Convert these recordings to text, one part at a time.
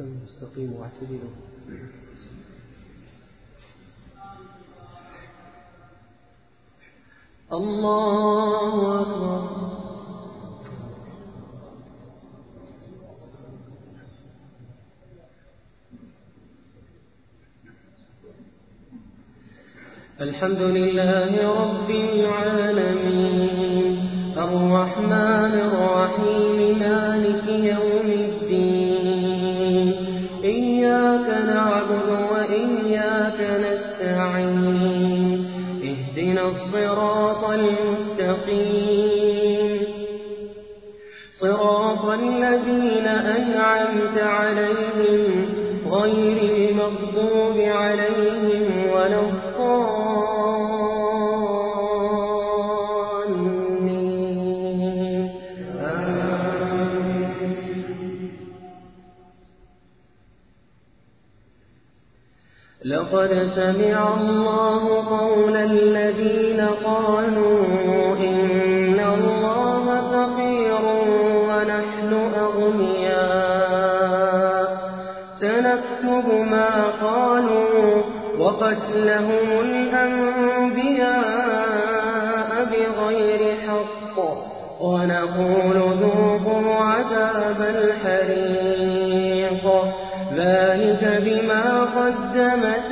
مستقيم واعتدلوا. الله أكبر. الحمد لله رب العالمين. الرحمن الرحيم. مالك يوم عليهم غير المغضوب عليهم ولا لقد سمع الله قول الذين قالوا سنكتب ما قالوا وقتلهم الأنبياء بغير حق ونقول ذوقوا عذاب الحريق. ذلك بما قدمت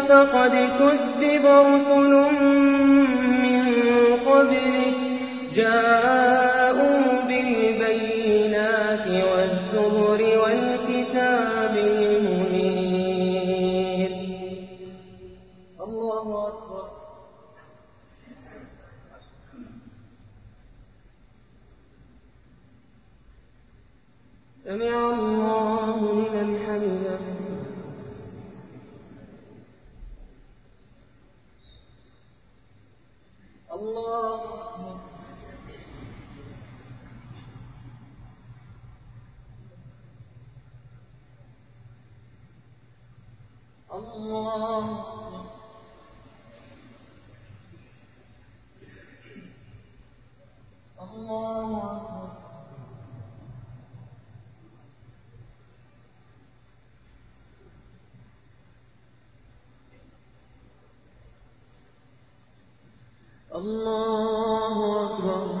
فقد كذب رسل من قبلك جاءوا بالبينات والزبر والكتاب المنير الله أكبر. سمع الله لمن حمده الله أكبر الله أكبر الله أكبر الله أكبر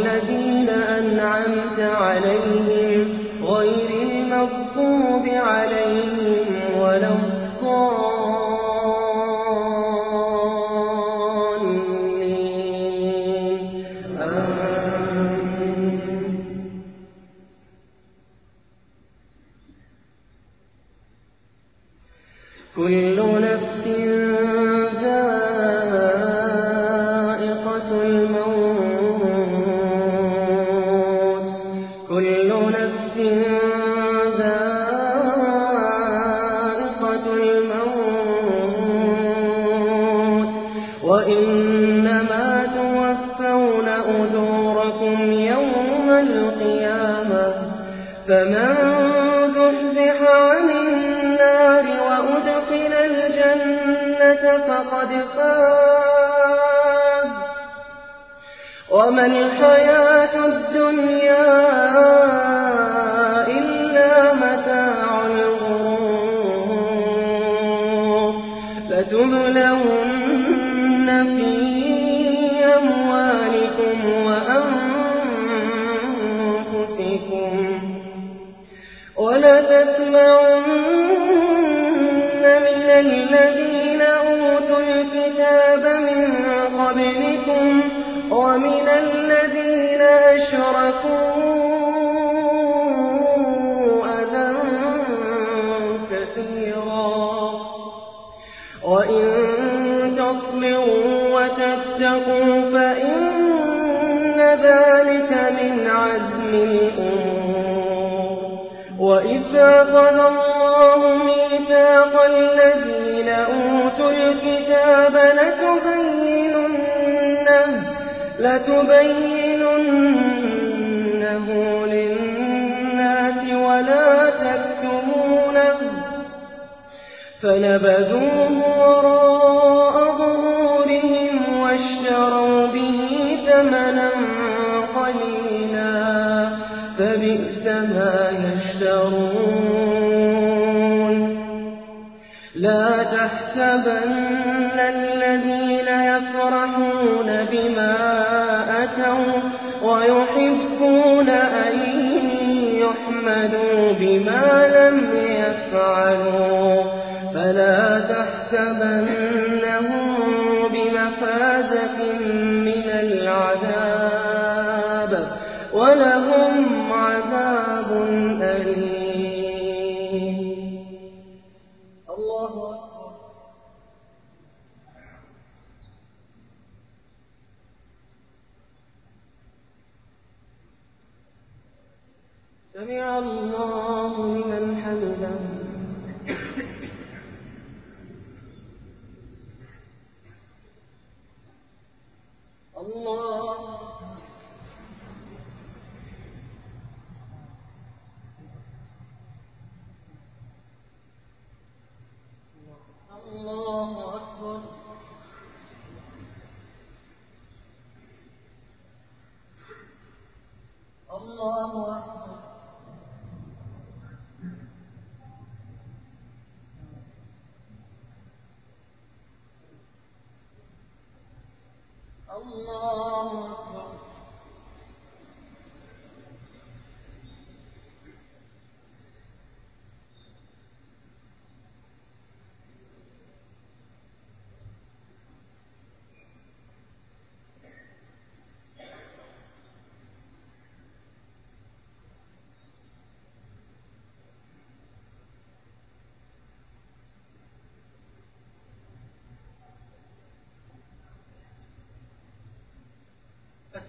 كل نفس فقد فاز. وما الحياة الدنيا إلا متاع الغرور. لتبلون في أموالكم وأنفسكم. ولتسمعن من الذين أذى كثيرا وإن تصبروا وتتقوا فإن ذلك من عزم الأمور وإذ أخذ الله ميثاق الذين أوتوا الكتاب لتبيننه للناس ولا تكتمونه فنبذوه وراء ظهورهم واشتروا به ثمنا قليلا فبئس ما يشترون لا تحسبن الذين يفرحون بما أتوا ويحبون يحمدوا بما لم يفعلوا فلا تحسبنهم الله لمن حمده الله الله أكبر الله أكبر الله أكبر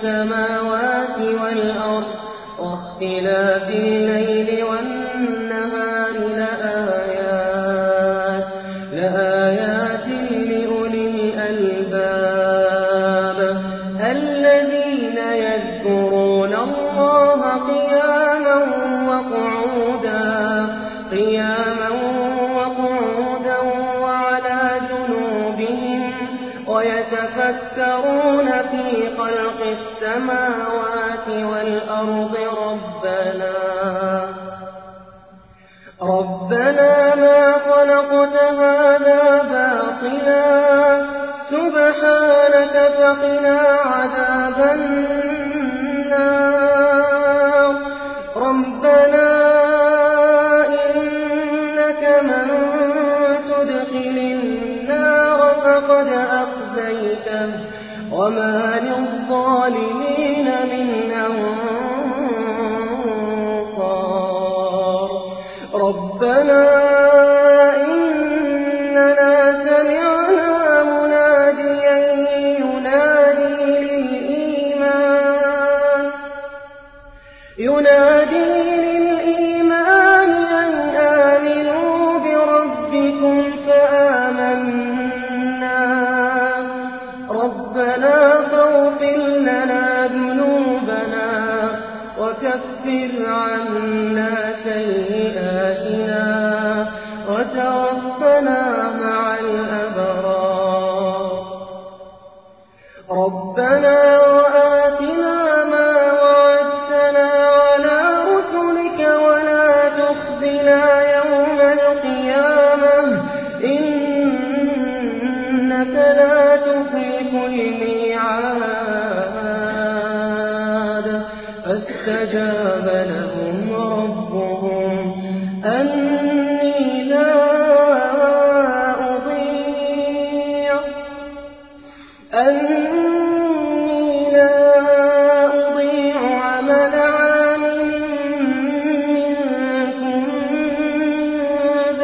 السماوات والأرض واختلاف السماوات والأرض ربنا. ربنا ما خلقت هذا باطلا. سبحانك فقنا عذاب النار. ربنا إنك من تدخل النار فقد أخزيته. وما للظالمين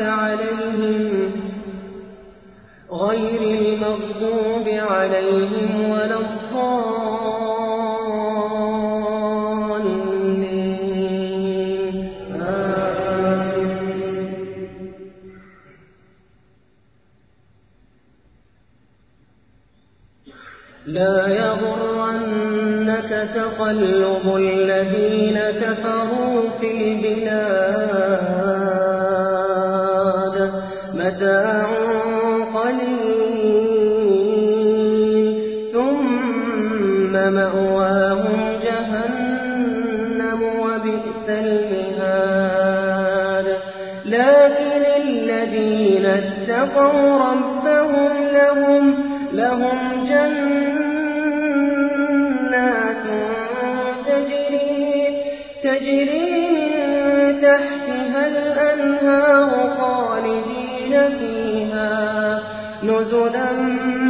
عليهم غير المغضوب عليهم ولا لا يغرنك تقلب الذين كفروا في البلاد. متاع قليل. ثم مأواهم جهنم وبئس المهاد. لكن الذين اتقوا ربهم لهم, لهم جنات تجري, تجري من تحتها الأنهار 做的。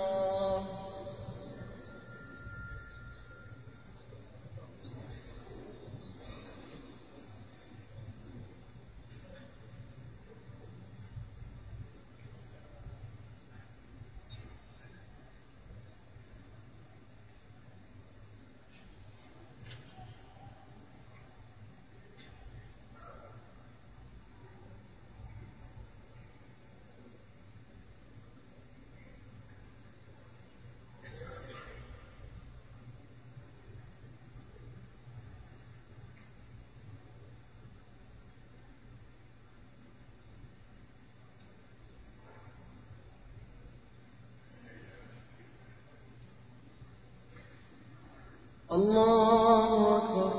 الله أكبر.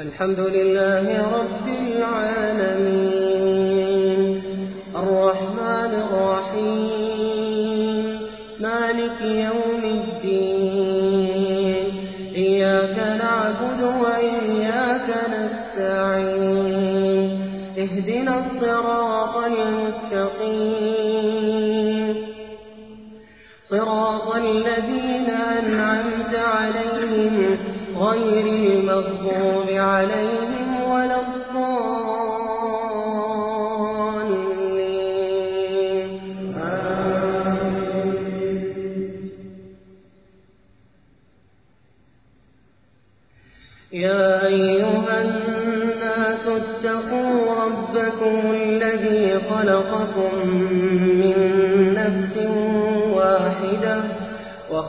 الحمد لله رب الذين أنعمت عليهم غير المغضوب عليهم ولا الضالين. يا أيها الناس اتقوا ربكم الذي خلقكم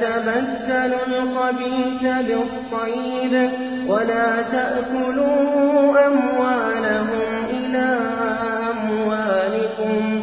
تَبَدَّلُوا الْخَبِيثَ بِالطَّيِّبِ وَلَا تَأْكُلُوا أَمْوَالَهُمْ إِلَىٰ أَمْوَالِكُمْ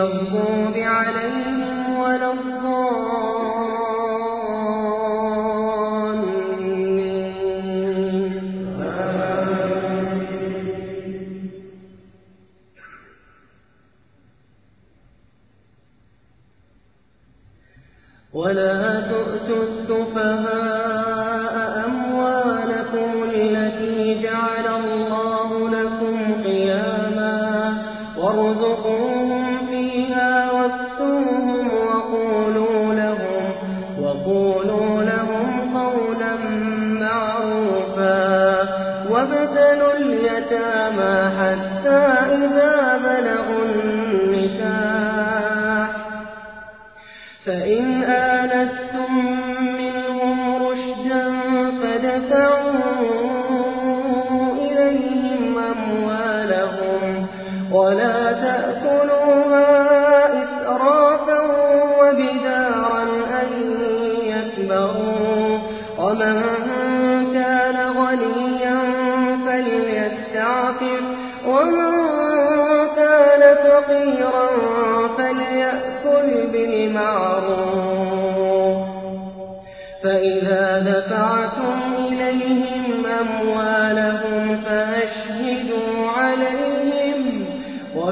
المغضوب عليهم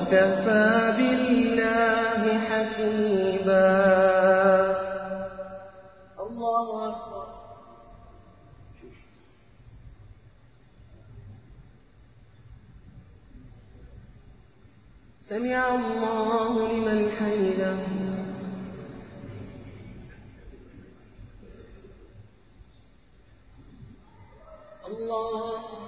وكفى بالله حسيبا. الله أكبر. سمع الله لمن حيده الله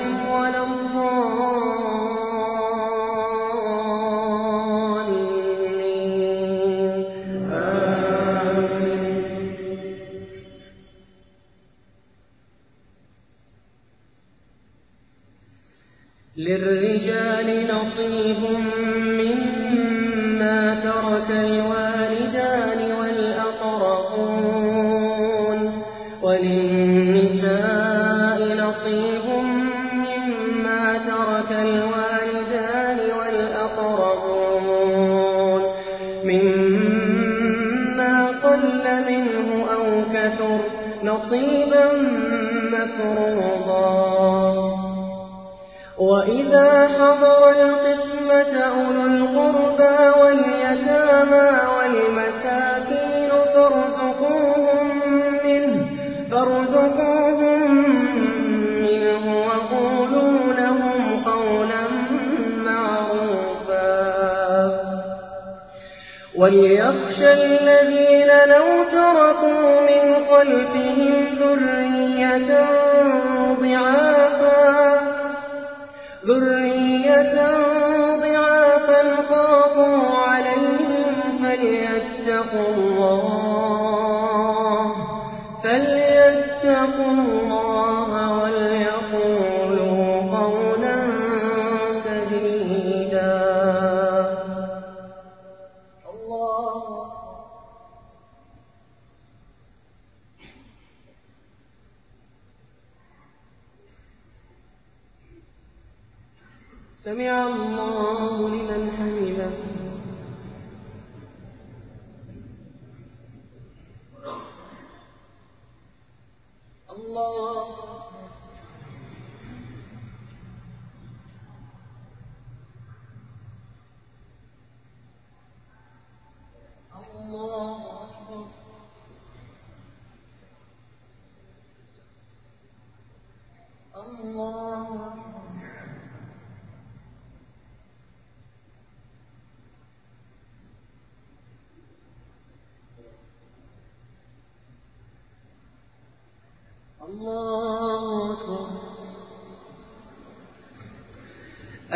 للرجال وليخشى الذين لو تركوا من خلفهم ذرية ضعافا ذرية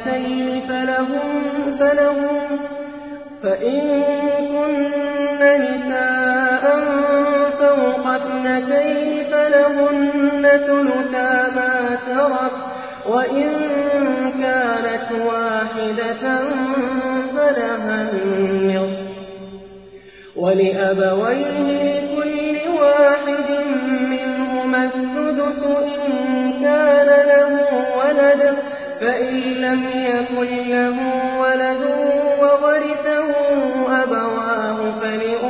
اثنتين فلهم فلهم فإن كن نساء فوق اثنتين فلهن ثلثا ما ترك وإن كانت واحدة فلها النصف. ولأبويه لكل واحد منهما السدس إن كان له ولد. فإن لم يكن له ولد وورثه أبواه فلأمه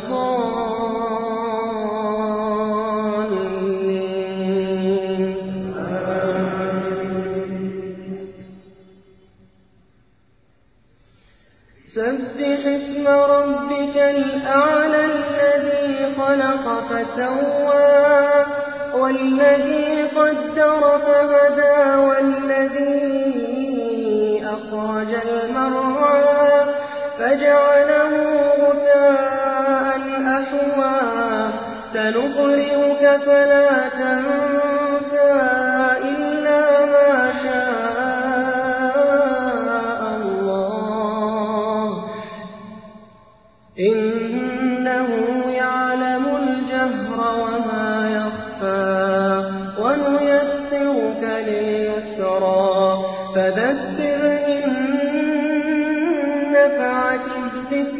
فسوى. والذي قدر فهدى والذي أخرج المرعى فجعله غثاء أحوى سنقرئك فلا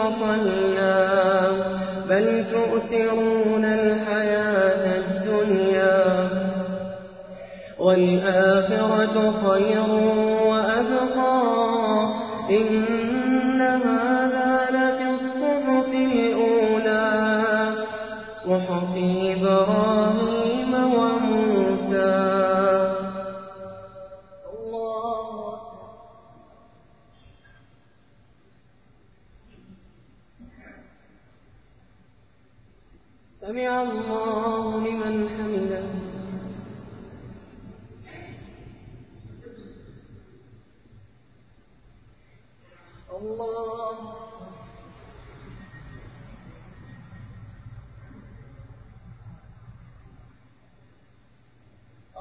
فصلى بل تؤثرون الحياة الدنيا. والآخرة خير وأبقى. إن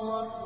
الله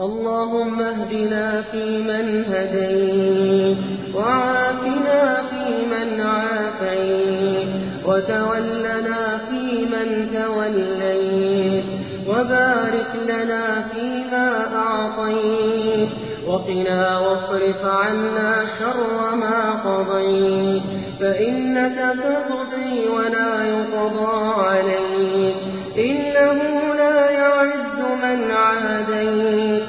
اللهم اهدنا فيمن هديت وعافنا فيمن عافيت وتولنا فيمن توليت وبارك لنا فيما أعطيت وقنا واصرف عنا شر ما قضيت فإنك تقضي ولا يقضى عليك إنه لا يعز من عاديت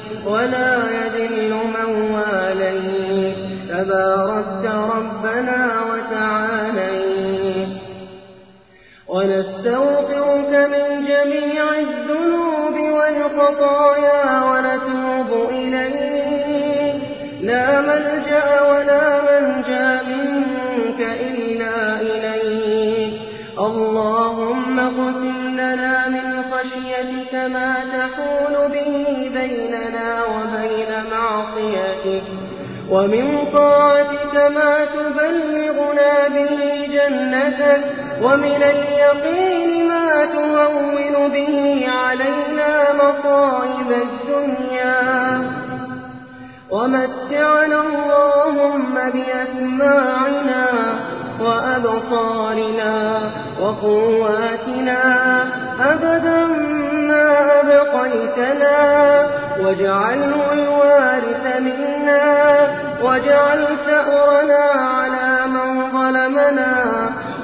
والخطايا ونتوب إليك. لا ملجأ ولا منجأ منك إلا إليك. اللهم اقسم لنا من خشيتك ما تحول به بيننا وبين معصيتك. ومن طاعتك ما تبلغنا به جنتك ومن اليقين ما تهون به علينا مصائب الدنيا. ومتعنا اللهم بأسماعنا وأبصارنا وقواتنا أبدا ما أبقيتنا واجعله الوارث منا واجعل ثأرنا على من ظلمنا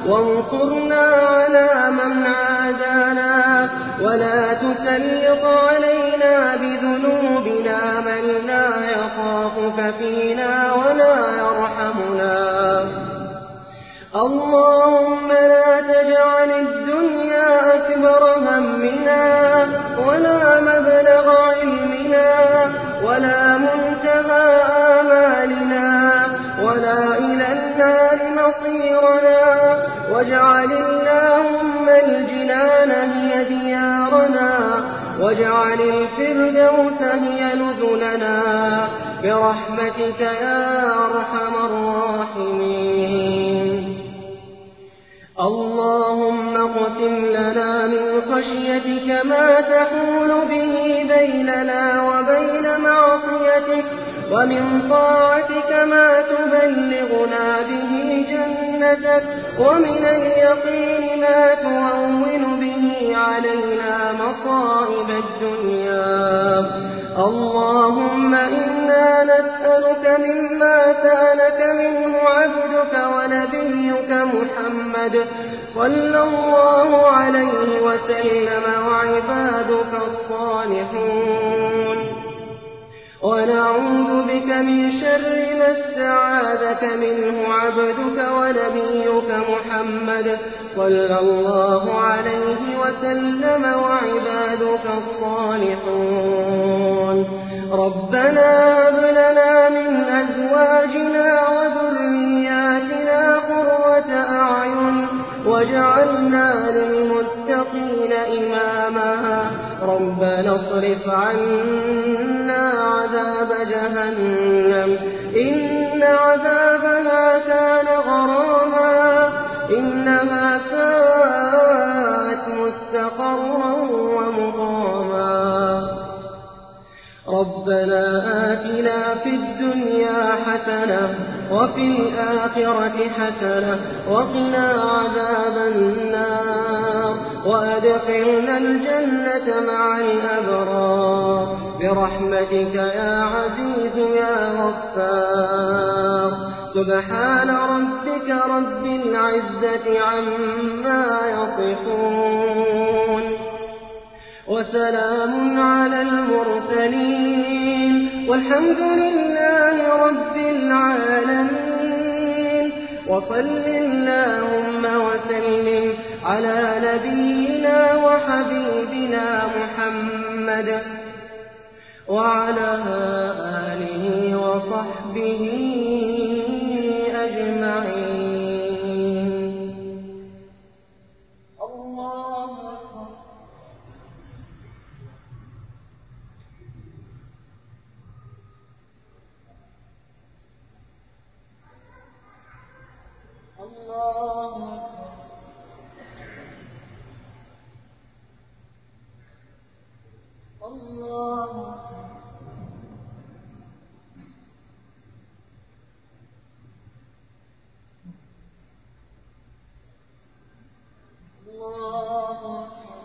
وانصرنا على من عادانا ولا تسلط علينا بذنوبنا من لا يخافك فينا ولا يرحمنا. اللهم لا تجعل الدنيا أكبر همنا ولا مبلغ ولا منتهى آمالنا ولا إلى النار مصيرنا واجعل اللهم الجنان هي ديارنا واجعل الفردوس هي نزلنا برحمتك يا أرحم الراحمين. اللهم اقسم لنا من خشيتك ما تحول به بيننا وبين معصيتك ومن طاعتك ما تبلغنا به جنتك ومن اليقين ما تهون به علينا مصائب الدنيا. اللهم إنا نسألك مما سألك منه عبدك ونبيك محمد صلى الله عليه وسلم وعبادك الصالحون. ونعوذ بك من شر ما استعاذك منه عبدك ونبيك محمد صلى الله عليه وسلم وعبادك الصالحون. ربنا هب لنا من أزواجنا وذرياتنا قرة أعين وجعلنا للمتقين إماما. ربنا اصرف عنا عذاب جهنم. إن عذابها كان غراما. إنها ساءت مستقرا ربنا آتنا في الدنيا حسنة وفي الآخرة حسنة وقنا عذاب النار وأدخلنا الجنة مع الأبرار برحمتك يا عزيز يا غفار سبحان ربك رب العزة عما يصفون وسلام على المرسلين والحمد لله رب العالمين وصل اللهم وسلم على نبينا وحبيبنا محمد وعلى آله وصحبه الله أكبر الله أكبر الله أكبر